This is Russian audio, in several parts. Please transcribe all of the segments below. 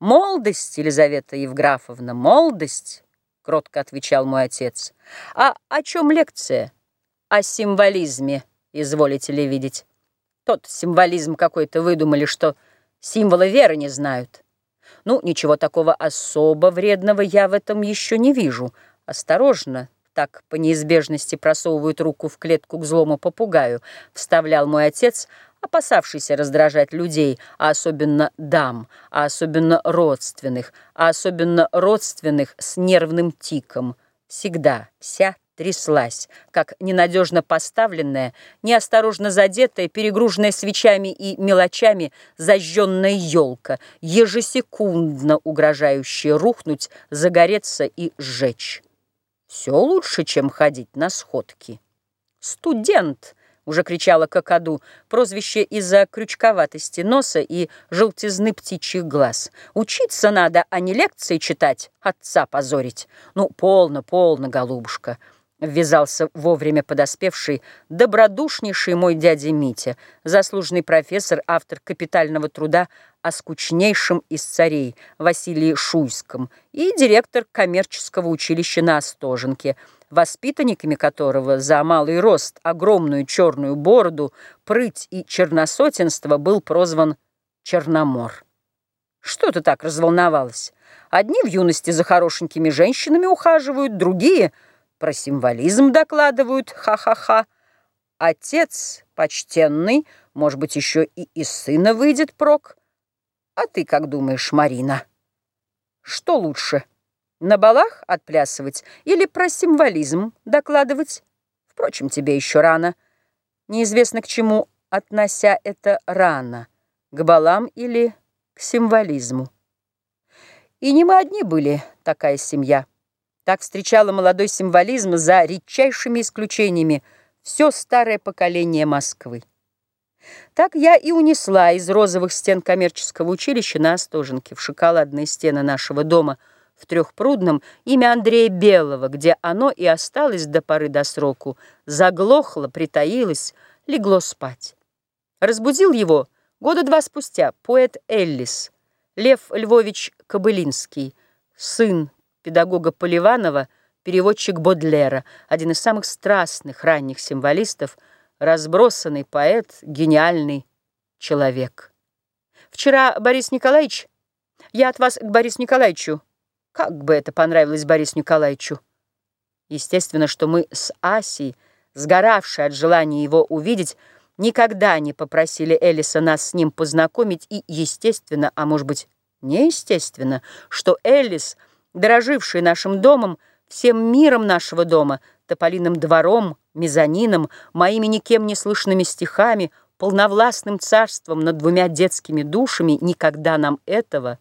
Молодость, Елизавета Евграфовна, молодость, кротко отвечал мой отец. А о чем лекция? О символизме, изволите ли видеть. Тот символизм какой-то выдумали, что символы веры не знают. Ну, ничего такого особо вредного я в этом еще не вижу. Осторожно, так по неизбежности просовывают руку в клетку к злому попугаю, вставлял мой отец, опасавшийся раздражать людей, а особенно дам, а особенно родственных, а особенно родственных с нервным тиком. Всегда вся тряслась, как ненадежно поставленная, неосторожно задетая, перегруженная свечами и мелочами зажженная елка, ежесекундно угрожающая рухнуть, загореться и сжечь. Все лучше, чем ходить на сходки. «Студент!» Уже кричала какаду, прозвище из-за крючковатости носа и желтизны птичьих глаз. Учиться надо, а не лекции читать, отца позорить. Ну, полно, полно, голубушка. Ввязался вовремя подоспевший, добродушнейший мой дядя Митя, заслуженный профессор, автор капитального труда о скучнейшем из царей Василии Шуйском и директор коммерческого училища на Остоженке – воспитанниками которого за малый рост, огромную черную бороду, прыть и черносотенство был прозван Черномор. Что ты так разволновалась? Одни в юности за хорошенькими женщинами ухаживают, другие про символизм докладывают, ха-ха-ха. Отец почтенный, может быть, еще и из сына выйдет прок. А ты как думаешь, Марина? Что лучше? На балах отплясывать или про символизм докладывать? Впрочем, тебе еще рано. Неизвестно к чему, относя это рано, к балам или к символизму. И не мы одни были, такая семья. Так встречала молодой символизм за редчайшими исключениями все старое поколение Москвы. Так я и унесла из розовых стен коммерческого училища на Остоженке в шоколадные стены нашего дома – в Трехпрудном имя Андрея Белого, где оно и осталось до поры до сроку, заглохло, притаилось, легло спать. Разбудил его года два спустя поэт Эллис, Лев Львович Кобылинский, сын педагога Поливанова, переводчик Бодлера, один из самых страстных ранних символистов, разбросанный поэт, гениальный человек. Вчера Борис Николаевич, я от вас к Борису Николаевичу, как бы это понравилось Борису Николаевичу? Естественно, что мы с Асей, сгоравшие от желания его увидеть, никогда не попросили Элиса нас с ним познакомить, и естественно, а может быть, неестественно, что Элис, дороживший нашим домом, всем миром нашего дома, тополиным двором, мезонином, моими никем не слышными стихами, полновластным царством над двумя детскими душами, никогда нам этого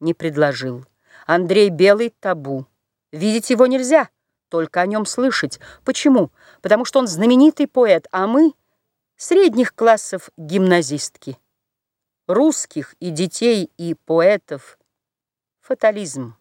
не предложил. Андрей Белый – табу. Видеть его нельзя, только о нем слышать. Почему? Потому что он знаменитый поэт, а мы – средних классов гимназистки. Русских и детей, и поэтов – фатализм.